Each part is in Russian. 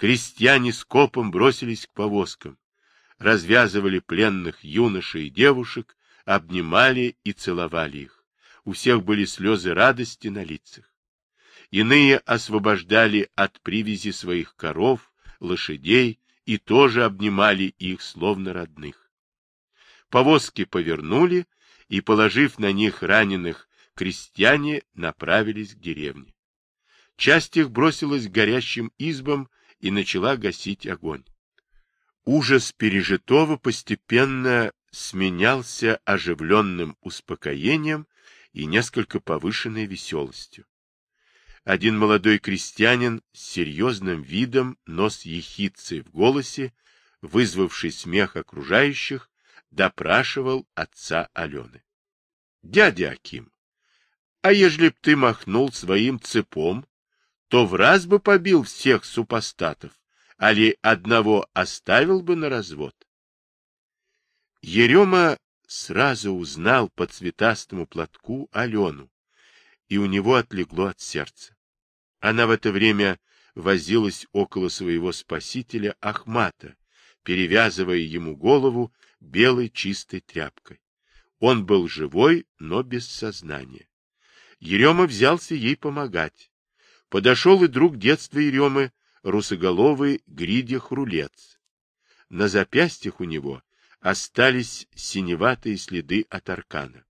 Крестьяне с копом бросились к повозкам, развязывали пленных юношей и девушек, обнимали и целовали их. У всех были слезы радости на лицах. Иные освобождали от привязи своих коров, лошадей и тоже обнимали их, словно родных. Повозки повернули, и, положив на них раненых, крестьяне направились к деревне. Часть их бросилась к горящим избам и начала гасить огонь. Ужас пережитого постепенно сменялся оживленным успокоением и несколько повышенной веселостью. Один молодой крестьянин с серьезным видом, но с ехидцей в голосе, вызвавший смех окружающих, допрашивал отца Алены. — Дядя Аким, а ежели б ты махнул своим цепом, то в раз бы побил всех супостатов, али одного оставил бы на развод. Ерема сразу узнал по цветастому платку Алену, и у него отлегло от сердца. Она в это время возилась около своего спасителя Ахмата, перевязывая ему голову белой чистой тряпкой. Он был живой, но без сознания. Ерема взялся ей помогать. Подошел и друг детства Еремы, русоголовый Гридя Хрулец. На запястьях у него остались синеватые следы от аркана.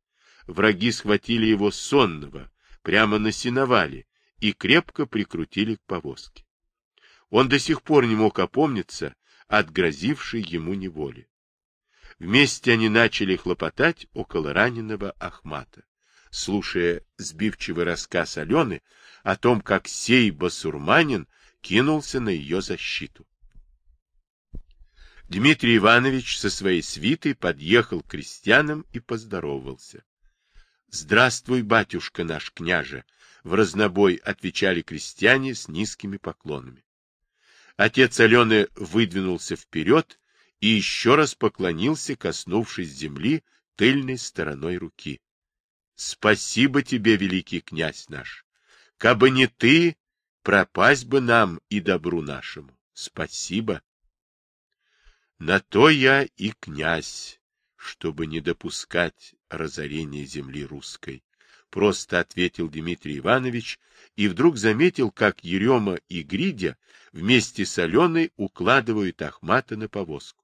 Враги схватили его сонного, прямо на сеновале, и крепко прикрутили к повозке. Он до сих пор не мог опомниться от грозившей ему неволи. Вместе они начали хлопотать около раненого Ахмата слушая сбивчивый рассказ Алены о том, как сей басурманин кинулся на ее защиту. Дмитрий Иванович со своей свитой подъехал к крестьянам и поздоровался. — Здравствуй, батюшка наш княже! — в разнобой отвечали крестьяне с низкими поклонами. Отец Алены выдвинулся вперед и еще раз поклонился, коснувшись земли тыльной стороной руки. Спасибо тебе, великий князь наш. Кабы не ты, пропасть бы нам и добру нашему. Спасибо. На то я и князь, чтобы не допускать разорения земли русской. Просто ответил Дмитрий Иванович и вдруг заметил, как Ерема и Гридя вместе с Аленой укладывают Ахмата на повозку.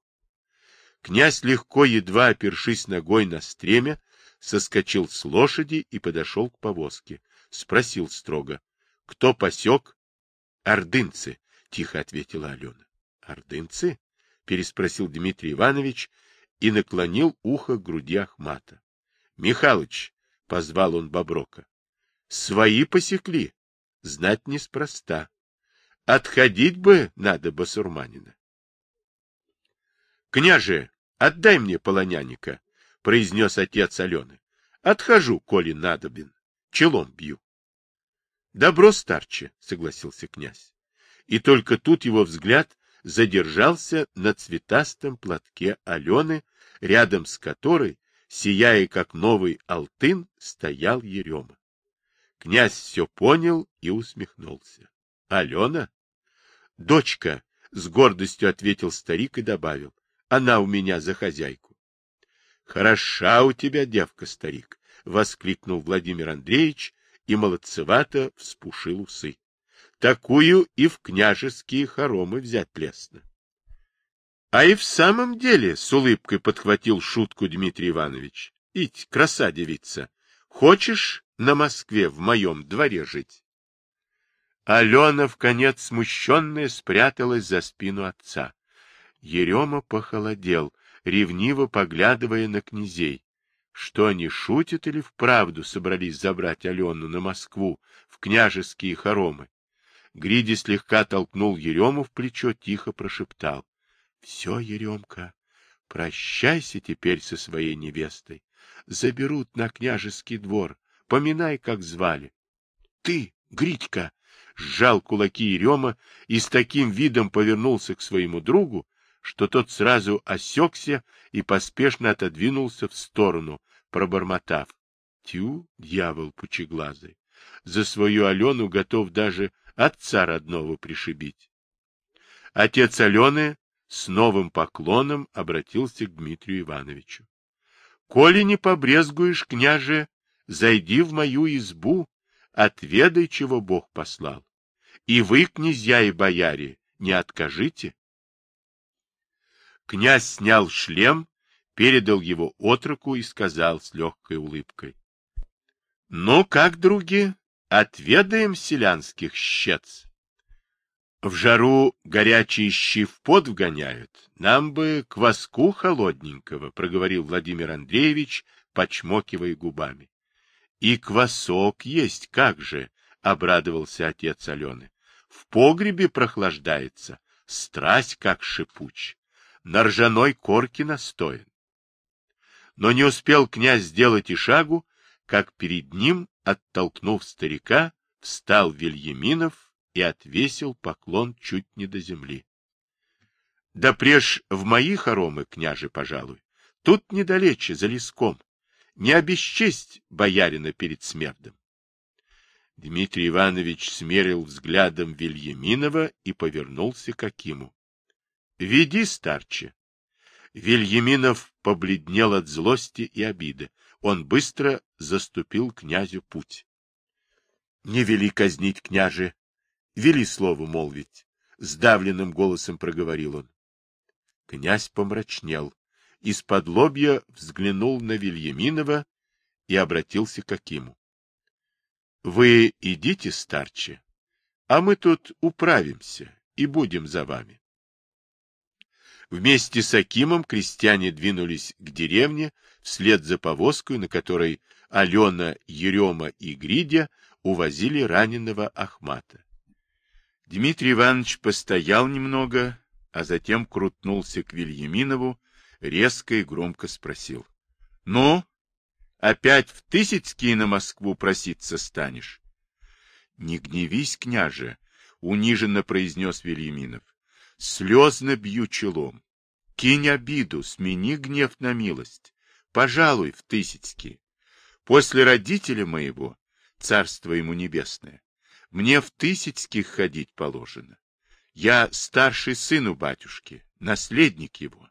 Князь легко, едва опершись ногой на стремя, соскочил с лошади и подошел к повозке. Спросил строго. — Кто посек? — Ордынцы, — тихо ответила Алена. — Ордынцы? — переспросил Дмитрий Иванович и наклонил ухо к груди Ахмата. — Михалыч, — позвал он Боброка, — свои посекли. Знать неспроста. Отходить бы надо басурманина. — Княже, отдай мне полоняника, произнес отец Алены. — Отхожу, коли надобен. Челом бью. — Добро, старче, — согласился князь. И только тут его взгляд задержался на цветастом платке Алены, рядом с которой, сияя как новый алтын, стоял Ерема. Князь все понял и усмехнулся. — Алена? — Дочка, — с гордостью ответил старик и добавил. — Она у меня за хозяйку. Хороша у тебя девка, старик, — воскликнул Владимир Андреевич и молодцевато вспушил усы. Такую и в княжеские хоромы взять лестно. А и в самом деле, — с улыбкой подхватил шутку Дмитрий Иванович, — ить, краса девица, хочешь на Москве в моем дворе жить? Алена, в конец смущенная, спряталась за спину отца. Ерема похолодел — ревниво поглядывая на князей. Что они шутят или вправду собрались забрать Алену на Москву, в княжеские хоромы? Гриди слегка толкнул Ерему в плечо, тихо прошептал. — Все, Еремка, прощайся теперь со своей невестой. Заберут на княжеский двор. Поминай, как звали. — Ты, Гритька! — сжал кулаки Ерема и с таким видом повернулся к своему другу, что тот сразу осекся и поспешно отодвинулся в сторону, пробормотав. Тю, дьявол пучеглазый, за свою Алену готов даже отца родного пришибить. Отец Алены с новым поклоном обратился к Дмитрию Ивановичу. — Коли не побрезгуешь, княже, зайди в мою избу, отведай, чего Бог послал. И вы, князья и бояре, не откажите. Князь снял шлем, передал его отроку и сказал с легкой улыбкой. — Ну, как, други, отведаем селянских щец? В жару горячие щи в пот вгоняют. Нам бы кваску холодненького, — проговорил Владимир Андреевич, почмокивая губами. — И квасок есть, как же, — обрадовался отец Алены. — В погребе прохлаждается, страсть как шипуч, на ржаной корке настоен. Но не успел князь сделать и шагу, как перед ним, оттолкнув старика, встал Вильяминов и отвесил поклон чуть не до земли. — Да преж в мои хоромы, княже, пожалуй. Тут недалече, за леском. Не обесчесть боярина перед смердом. Дмитрий Иванович смерил взглядом Вильяминова и повернулся к Акиму. — Веди, старче. Вильяминов побледнел от злости и обиды. Он быстро заступил князю путь. — Не вели казнить, княже, Вели слово молвить, — сдавленным голосом проговорил он. Князь помрачнел, из-под лобья взглянул на Вильяминова и обратился к Акиму. — Вы идите, старче, а мы тут управимся и будем за вами. Вместе с Акимом крестьяне двинулись к деревне вслед за повозкой, на которой Алена, Ерема и Гридя увозили раненого Ахмата. Дмитрий Иванович постоял немного, а затем крутнулся к Вильяминову, резко и громко спросил. — Ну, опять в Тысяцкие на Москву проситься станешь? — Не гневись, княже, — униженно произнес Вильяминов. — Слезно бью челом. Кинь обиду, смени гнев на милость. Пожалуй, в Тысяцкие. После родителя моего, царство ему небесное, мне в Тысяцких ходить положено. Я старший сын у батюшки, наследник его.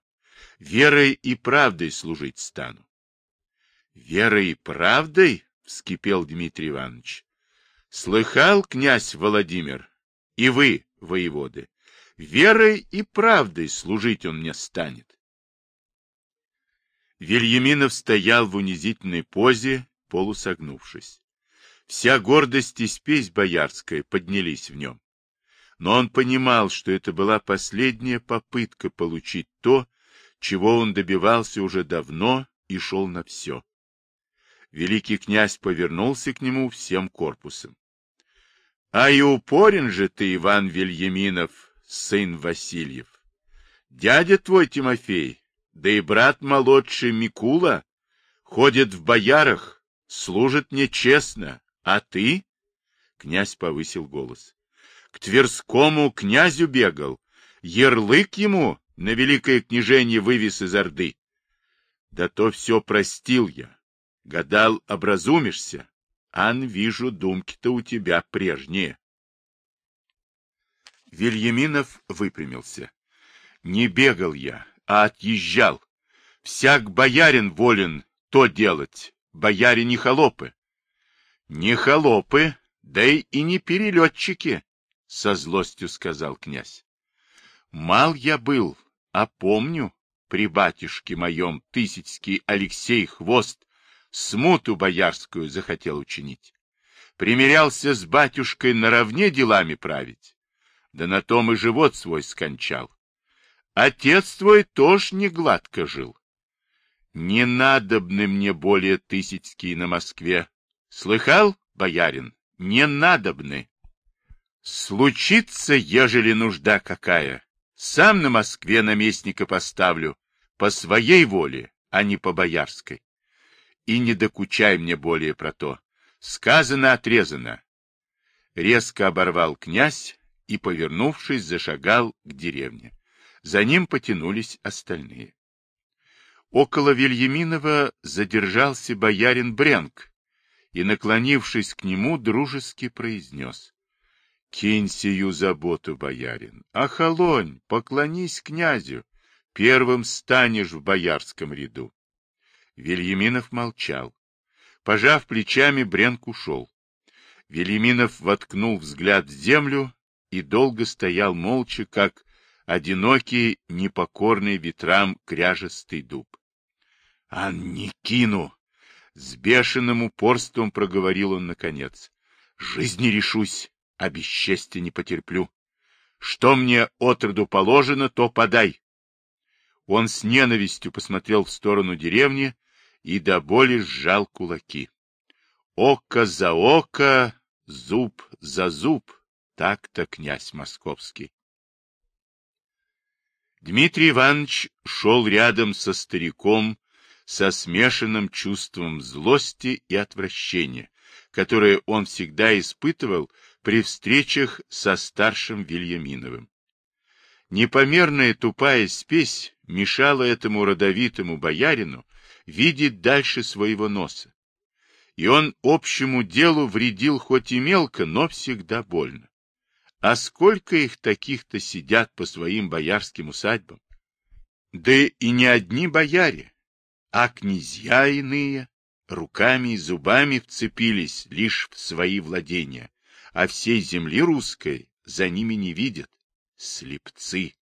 Верой и правдой служить стану. Верой и правдой? — вскипел Дмитрий Иванович. Слыхал, князь Владимир, и вы, воеводы, верой и правдой служить он мне станет. Вильяминов стоял в унизительной позе, полусогнувшись. Вся гордость и спесь боярская поднялись в нем. Но он понимал, что это была последняя попытка получить то, чего он добивался уже давно и шел на все. Великий князь повернулся к нему всем корпусом. — А и упорен же ты, Иван Вильяминов, сын Васильев. Дядя твой Тимофей, да и брат молодший Микула, ходят в боярах, служат мне честно, а ты? Князь повысил голос. К Тверскому князю бегал. Ярлык ему на великое княжение вывез из Орды. Да то все простил я. Гадал, образумишься. Ан, вижу, думки-то у тебя прежние. Вильяминов выпрямился. Не бегал я, а отъезжал. Всяк боярин волен то делать, бояре не холопы. Не холопы, да и не перелетчики, — со злостью сказал князь. Мал я был, а помню, при батюшке моем Тысяцкий Алексей Хвост смуту боярскую захотел учинить. Примерялся с батюшкой наравне делами править, да на том и живот свой скончал. Отец твой тоже не гладко жил. Не надобны мне более Тысяцкие на Москве, Слыхал, боярин, не надобны. Случится, ежели нужда какая, сам на Москве наместника поставлю, по своей воле, а не по боярской. И не докучай мне более про то. Сказано, отрезано. Резко оборвал князь и, повернувшись, зашагал к деревне. За ним потянулись остальные. Около Вильяминова задержался боярин Бренк, и, наклонившись к нему, дружески произнес. — Кинь сию заботу, боярин, охолонь, поклонись князю, первым станешь в боярском ряду. Вильяминов молчал. Пожав плечами, Бренк ушел. Вильяминов воткнул взгляд в землю и долго стоял молча, как одинокий, непокорный ветрам кряжестый дуб. — А не кину! — с бешеным упорством проговорил он наконец. — Жизнь не решусь, а бесчестья не потерплю. Что мне отроду положено, то подай. Он с ненавистью посмотрел в сторону деревни и до боли сжал кулаки. Око за око, зуб за зуб, так-то князь московский. Дмитрий Иванович шел рядом со стариком со смешанным чувством злости и отвращения, которое он всегда испытывал при встречах со старшим Вильяминовым. Непомерная тупая спесь мешала этому родовитому боярину видеть дальше своего носа. И он общему делу вредил хоть и мелко, но всегда больно. А сколько их таких-то сидят по своим боярским усадьбам? Да и не одни бояре, а князья иные руками и зубами вцепились лишь в свои владения, а всей земли русской за ними не видят. Слепцы!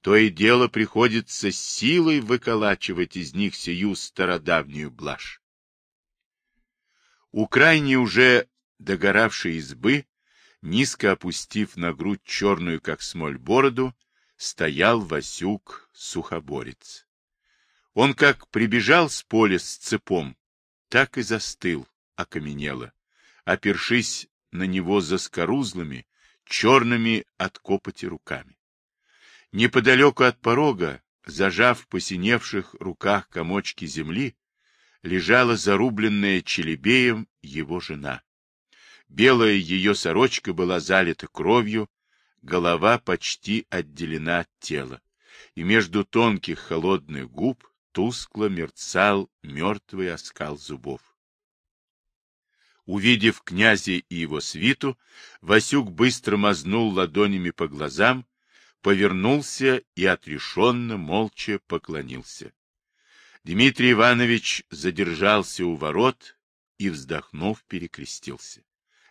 То и дело приходится силой выколачивать из них сию стародавнюю блажь. У крайней уже догоравшей избы низко опустив на грудь черную, как смоль, бороду, стоял Васюк Сухоборец. Он как прибежал с поля с цепом, так и застыл, окаменело, опершись на него заскорузлыми, черными от копоти руками. Неподалеку от порога, зажав в посиневших руках комочки земли, лежала зарубленная челебеем его жена. Белая ее сорочка была залита кровью, голова почти отделена от тела, и между тонких холодных губ тускло мерцал мертвый оскал зубов. Увидев князя и его свиту, Васюк быстро мазнул ладонями по глазам, повернулся и отрешенно, молча поклонился. Дмитрий Иванович задержался у ворот и, вздохнув, перекрестился.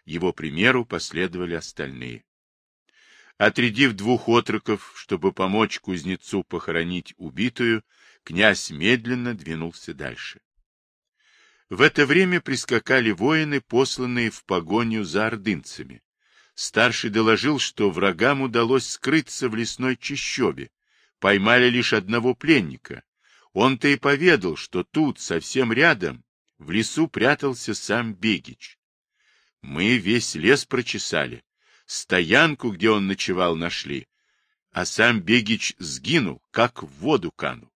Его примеру последовали остальные. Отрядив двух отроков, чтобы помочь кузнецу похоронить убитую, князь медленно двинулся дальше. В это время прискакали воины, посланные в погоню за ордынцами. Старший доложил, что врагам удалось скрыться в лесной чащобе. Поймали лишь одного пленника. Он-то и поведал, что тут, совсем рядом, в лесу прятался сам Бегич. Мы весь лес прочесали, стоянку, где он ночевал, нашли, а сам Бегич сгинул, как в воду канул.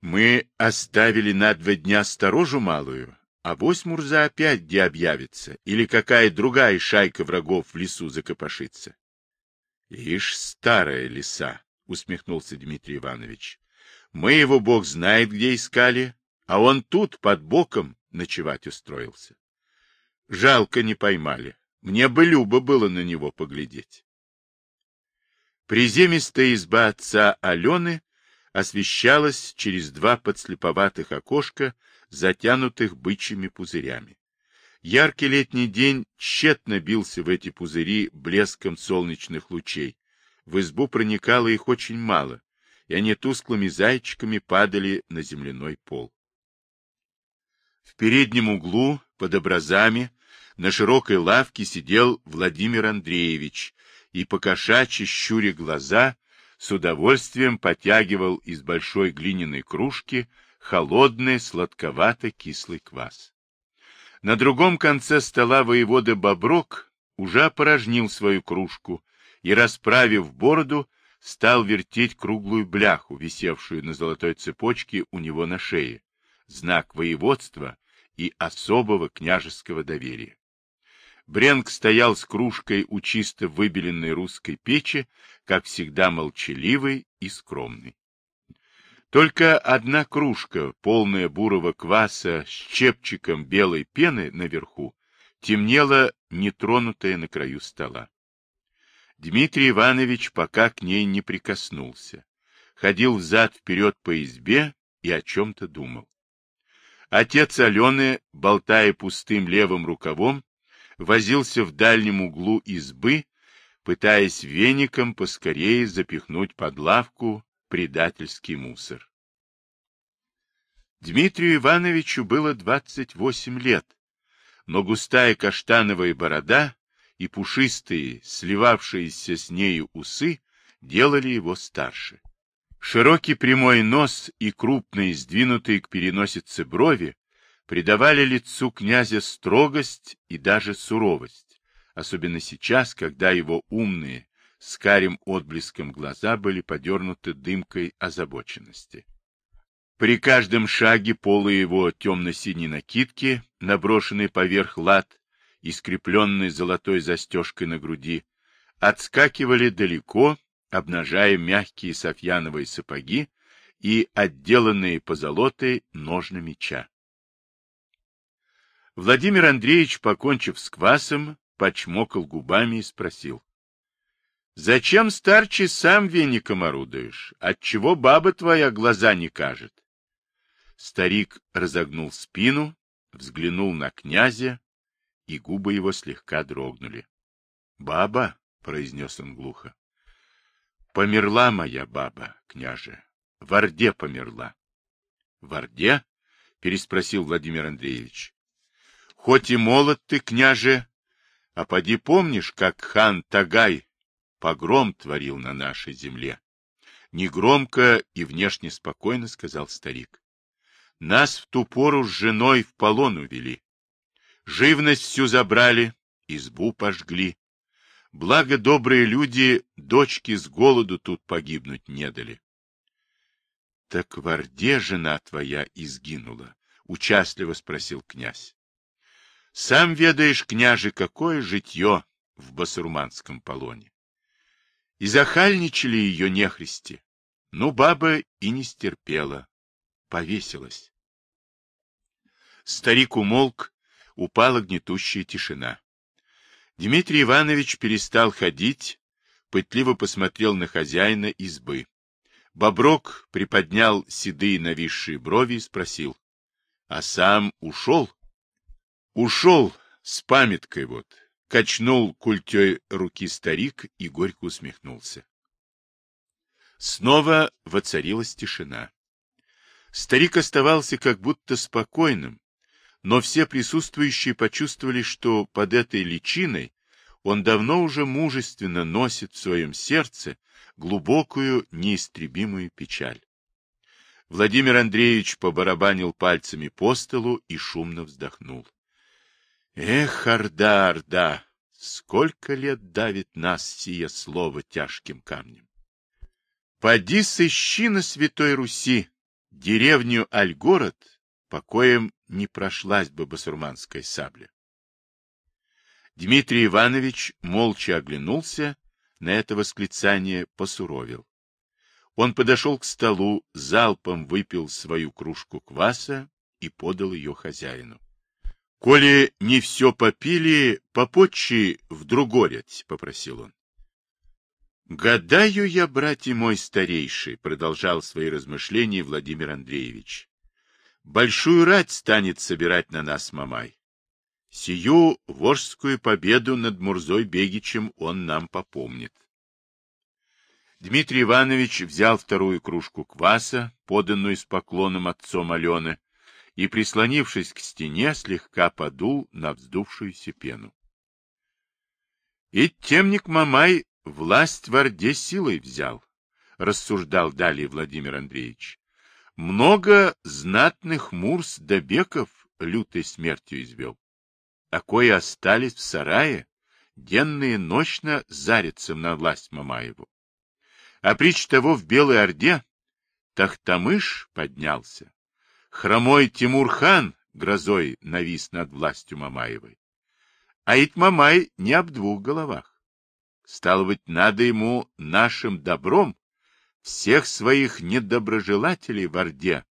Мы оставили на два дня сторожу малую, а вось Мурза опять где объявится, или какая другая шайка врагов в лесу закопошится. — Ишь, старая лиса, — усмехнулся Дмитрий Иванович. — Мы его бог знает, где искали, а он тут, под боком, ночевать устроился. Жалко не поймали. Мне бы любо было на него поглядеть. Приземистая изба отца Алены освещалась через два подслеповатых окошка, затянутых бычьими пузырями. Яркий летний день тщетно бился в эти пузыри блеском солнечных лучей. В избу проникало их очень мало, и они тусклыми зайчиками падали на земляной пол. В переднем углу, под образами, на широкой лавке сидел Владимир Андреевич и, покошачьи щуря глаза, с удовольствием потягивал из большой глиняной кружки холодный сладковато-кислый квас. На другом конце стола воевода Боброк уже опорожнил свою кружку и, расправив бороду, стал вертеть круглую бляху, висевшую на золотой цепочке у него на шее, знак воеводства и особого княжеского доверия. Бренк стоял с кружкой у чисто выбеленной русской печи, как всегда молчаливый и скромный. Только одна кружка, полная бурого кваса с чепчиком белой пены наверху, темнела нетронутая на краю стола. Дмитрий Иванович пока к ней не прикоснулся. Ходил взад-вперед по избе и о чем-то думал. Отец Алены, болтая пустым левым рукавом, возился в дальнем углу избы, пытаясь веником поскорее запихнуть под лавку предательский мусор. Дмитрию Ивановичу было 28 лет, но густая каштановая борода и пушистые, сливавшиеся с нею усы делали его старше. Широкий прямой нос и крупные, сдвинутые к переносице брови придавали лицу князя строгость и даже суровость, особенно сейчас, когда его умные, с карим отблеском глаза были подернуты дымкой озабоченности. При каждом шаге полы его темно-синей накидки, наброшенной поверх лад, и скрепленной золотой застежкой на груди, отскакивали далеко, обнажая мягкие софьяновые сапоги и отделанные позолотой ножны меча. Владимир Андреевич, покончив с квасом, почмокал губами и спросил. — Зачем, старче, сам веником орудуешь? Отчего баба твоя глаза не кажет? Старик разогнул спину, взглянул на князя и губы его слегка дрогнули. — Баба, — произнес он глухо, — померла моя баба, княже, в Орде померла. — В Орде? — переспросил Владимир Андреевич. — Хоть и молод ты, княже, а поди помнишь, как хан Тагай погром творил на нашей земле? Негромко и внешне спокойно сказал старик. Нас в ту пору с женой в полон увели. Живность всю забрали, избу пожгли. Благо добрые люди дочки с голоду тут погибнуть не дали. — Так в Орде жена твоя изгинула? — участливо спросил князь. — Сам ведаешь, княже, какое житье в басурманском полоне. И захальничали ее нехристи. Ну, баба и не стерпела, повесилась. Старик умолк, упала гнетущая тишина. Дмитрий Иванович перестал ходить, пытливо посмотрел на хозяина избы. Боброк приподнял седые нависшие брови и спросил. — А сам ушел? — Ушел с памяткой вот. Качнул культей руки старик и горько усмехнулся. Снова воцарилась тишина. Старик оставался как будто спокойным, но все присутствующие почувствовали, что под этой личиной он давно уже мужественно носит в своем сердце глубокую неистребимую печаль. Владимир Андреевич побарабанил пальцами по столу и шумно вздохнул. Эх, Орда, Орда, сколько лет давит нас сие слово тяжким камнем. Поди сыщи на Святой Руси деревню Альгород, покоем не прошлась бы басурманская сабля. Дмитрий Иванович молча оглянулся, на это восклицание посуровил. Он подошел к столу, залпом выпил свою кружку кваса и подал ее хозяину. — Коли не все попили, попотчи в другорять, — попросил он. — Гадаю я, братья мой старейший, — продолжал свои размышления Владимир Андреевич. Большую рать станет собирать на нас Мамай. Сию вожскую победу над Мурзой Бегичем он нам попомнит. Дмитрий Иванович взял вторую кружку кваса, поданную с поклоном отцом Алены, и, прислонившись к стене, слегка подул на вздувшуюся пену. И темник Мамай власть в Орде силой взял, рассуждал далее Владимир Андреевич. Много знатных мурс да лютой смертью извел. А кои остались в сарае, денно и ночно зарятся на власть Мамаеву. А прич того в Белой Орде Тахтамыш поднялся. Хромой Тимурхан грозой навис над властью Мамаевой. А ведь Мамай не об двух головах. Стало быть, надо ему нашим добром всех своих недоброжелателей в Орде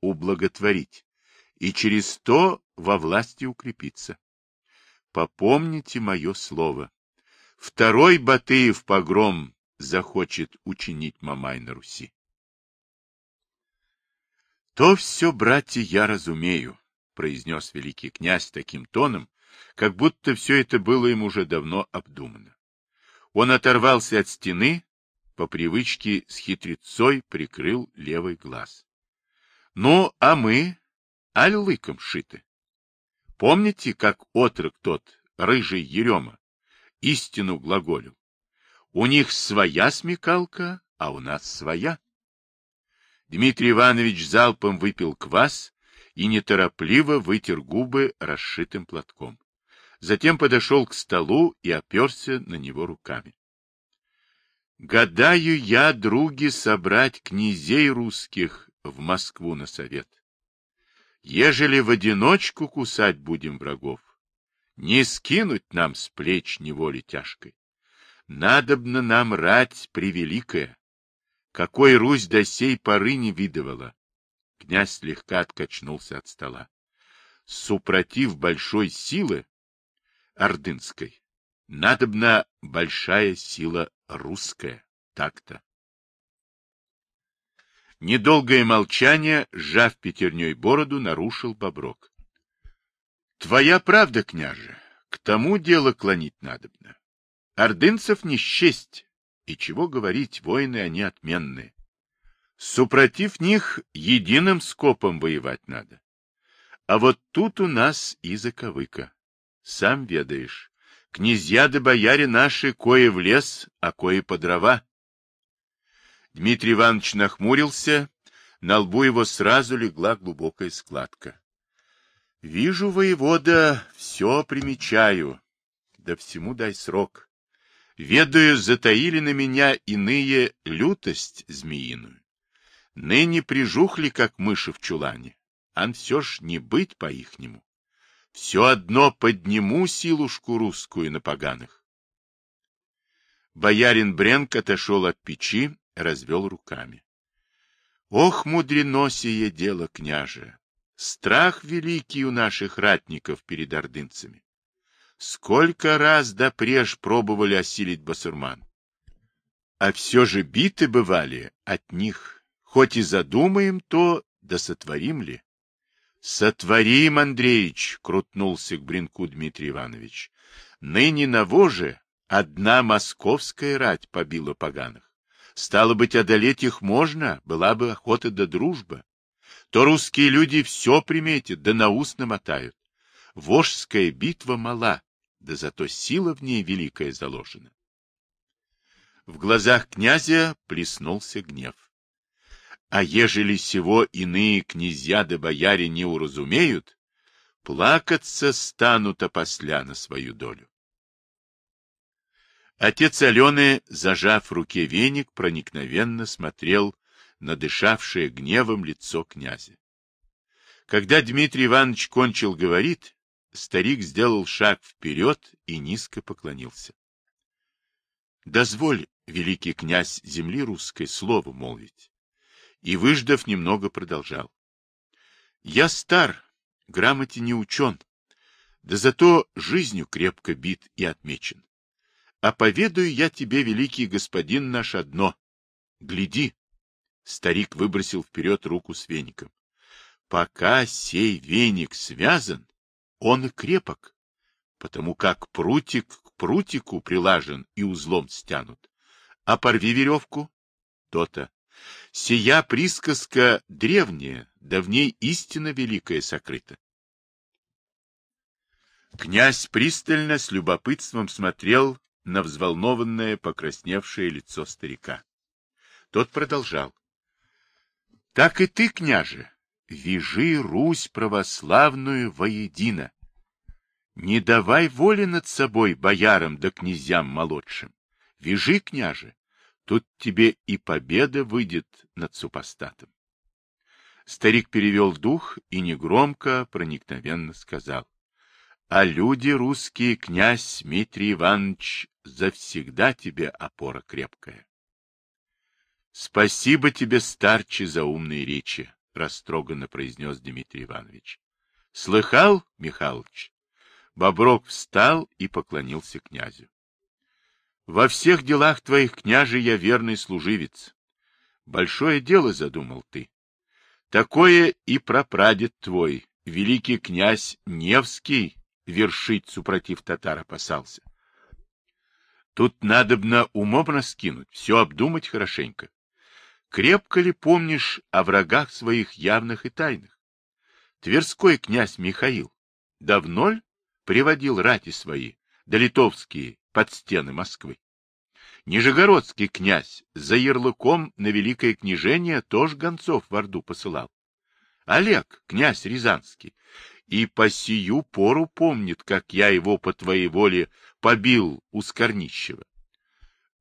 ублаготворить и через то во власти укрепиться. Попомните мое слово. Второй Батыев погром захочет учинить Мамай на Руси. То все, братья, я разумею, произнес великий князь таким тоном, как будто все это было им уже давно обдумано. Он оторвался от стены, по привычке с хитрецой прикрыл левый глаз. Ну, а мы, аль лыком шиты. Помните, как отрок тот, рыжий Ерема, истину глаголил? У них своя смекалка, а у нас своя. Дмитрий Иванович залпом выпил квас и неторопливо вытер губы расшитым платком. Затем подошел к столу и оперся на него руками. Гадаю я, други, собрать князей русских в Москву на совет. Ежели в одиночку кусать будем врагов, не скинуть нам с плеч неволи тяжкой. Надобно нам рать превеликая, какой Русь до сей поры не видывала. Князь слегка откачнулся от стола. Супротив большой силы ордынской, надобна большая сила русская, так-то. Недолгое молчание, сжав пятерней бороду, нарушил Боброк. — Твоя правда, княже, к тому дело клонить надобно. Ордынцев не счесть, и чего говорить, воины они отменные. Супротив них единым скопом воевать надо. А вот тут у нас и заковыка. Сам ведаешь, князья да бояре наши кое в лес, а кое по дрова. Дмитрий Иванович нахмурился, на лбу его сразу легла глубокая складка. — Вижу, воевода, все примечаю. Да всему дай срок. Ведаю, затаили на меня иные лютость змеиную. Ныне прижухли, как мыши в чулане, ан все ж не быть по-ихнему. Все одно подниму силушку русскую на поганых. Боярин Бренк отошел от печи, развел руками. Ох, мудрено сие дело, княже! Страх великий у наших ратников перед ордынцами. Сколько раз допреж пробовали осилить басурман. А все же биты бывали от них. Хоть и задумаем то, да сотворим ли? Сотворим, Андреич, крутнулся к Бринку Дмитрий Иванович. Ныне на воже одна московская рать побила поганых. Стало быть, одолеть их можно, была бы охота да дружба. То русские люди все приметят, да на ус намотают. Вожская битва мала, да зато сила в ней великая заложена. В глазах князя плеснулся гнев. А ежели сего иные князья да бояре не уразумеют, плакаться станут опосля на свою долю. Отец Алены, зажав в руке веник, проникновенно смотрел на дышавшее гневом лицо князя. Когда Дмитрий Иванович кончил говорить, старик сделал шаг вперед и низко поклонился. — Дозволь, великий князь земли русской, слово молвить. И, выждав, немного продолжал. — Я стар, грамоте не учен, да зато жизнью крепко бит и отмечен. А поведаю я тебе, великий господин наш, одно. Гляди. Старик выбросил вперед руку с веником. Пока сей веник связан, он и крепок, потому как прутик к прутику прилажен и узлом стянут. А порви веревку — то-то. Сия присказка древняя, да в ней истина великая сокрыта. Князь пристально с любопытством смотрел на взволнованное, покрасневшее лицо старика. Тот продолжал. — Так и ты, княже, вяжи Русь православную воедино. Не давай воли над собой боярам да князьям молодшим. Вяжи, княже, тут тебе и победа выйдет над супостатом. Старик перевел дух и негромко, проникновенно сказал. А люди русские, князь Дмитрий Иванович, завсегда тебе опора крепкая. Спасибо тебе, старче, за умные речи, растроганно произнес Дмитрий Иванович. Слыхал, Михалыч? Боброк встал и поклонился князю. Во всех делах твоих, княже, я верный служивец. Большое дело задумал ты. Такое и прапрадед твой, великий князь Невский, вершить супротив татар опасался. Тут надобно умом раскинуть, все обдумать хорошенько. Крепко ли помнишь о врагах своих явных и тайных? Тверской князь Михаил давно ли приводил рати свои, да литовские, под стены Москвы? Нижегородский князь за ярлыком на великое княжение тоже гонцов в Орду посылал. Олег, князь Рязанский, и по сию пору помнит, как я его по твоей воле побил у Скорнищева.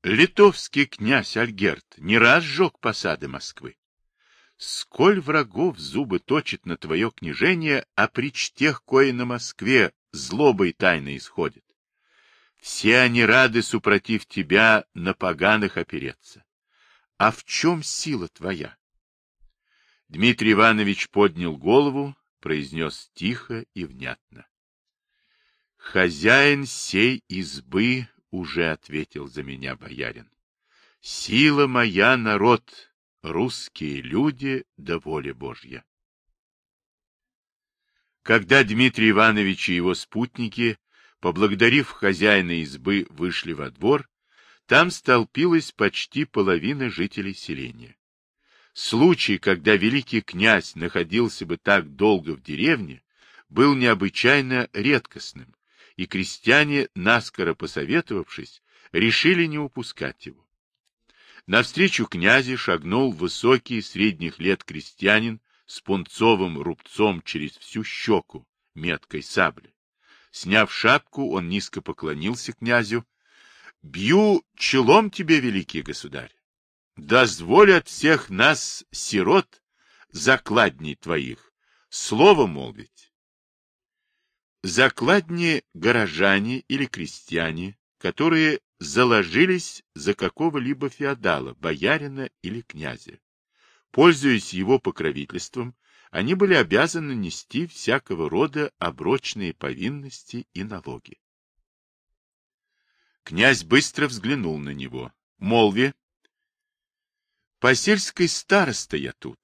Литовский князь Альгерт не раз сжег посады Москвы. Сколь врагов зубы точит на твое княжение, а прич тех, кое на Москве злобой тайно исходит. Все они рады, супротив тебя, на поганых опереться. А в чем сила твоя? Дмитрий Иванович поднял голову, произнес тихо и внятно. Хозяин сей избы уже ответил за меня боярин. Сила моя, народ, русские люди, да воля Божья. Когда Дмитрий Иванович и его спутники, поблагодарив хозяина избы, вышли во двор, там столпилась почти половина жителей селения. Случай, когда великий князь находился бы так долго в деревне, был необычайно редкостным, и крестьяне, наскоро посоветовавшись, решили не упускать его. Навстречу князю шагнул высокий средних лет крестьянин с пунцовым рубцом через всю щеку, меткой сабли. Сняв шапку, он низко поклонился князю. — Бью челом тебе, великий государь! дозволят всех нас, сирот, закладней твоих, слово молвить. Закладни горожане или крестьяне, которые заложились за какого-либо феодала, боярина или князя. Пользуясь его покровительством, они были обязаны нести всякого рода оброчные повинности и налоги. Князь быстро взглянул на него. Молви, по сельской староста я тут.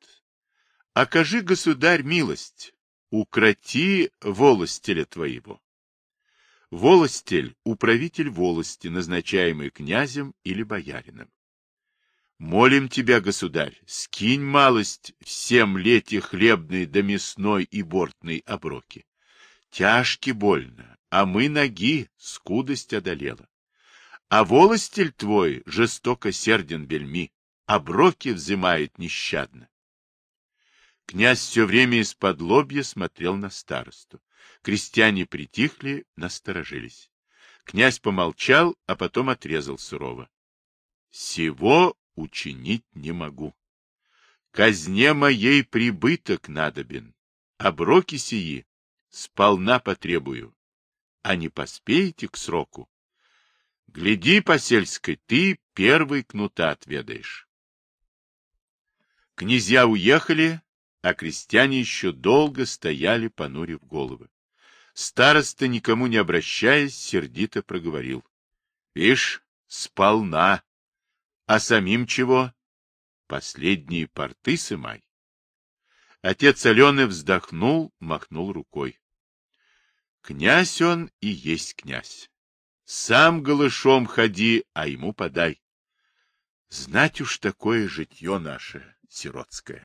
Окажи, государь, милость, укроти волостеля твоего. Волостель — управитель волости, назначаемый князем или боярином. Молим тебя, государь, скинь малость всем лете хлебной да мясной и бортной оброки. Тяжки больно, а мы ноги, скудость одолела. А волостель твой жестоко серден бельми оброки взымает нещадно. Князь все время из-под лобья смотрел на старосту. Крестьяне притихли, насторожились. Князь помолчал, а потом отрезал сурово. — Сего учинить не могу. Казне моей прибыток надобен. Оброки сии сполна потребую. А не поспеете к сроку? Гляди, по сельской, ты первый кнута отведаешь. Князья уехали, а крестьяне еще долго стояли, понурив головы. Староста, никому не обращаясь, сердито проговорил. — Ишь, сполна. А самим чего? Последние порты сымай. Отец Алены вздохнул, махнул рукой. Князь он и есть князь. Сам голышом ходи, а ему подай. Знать уж такое житье наше сиротское.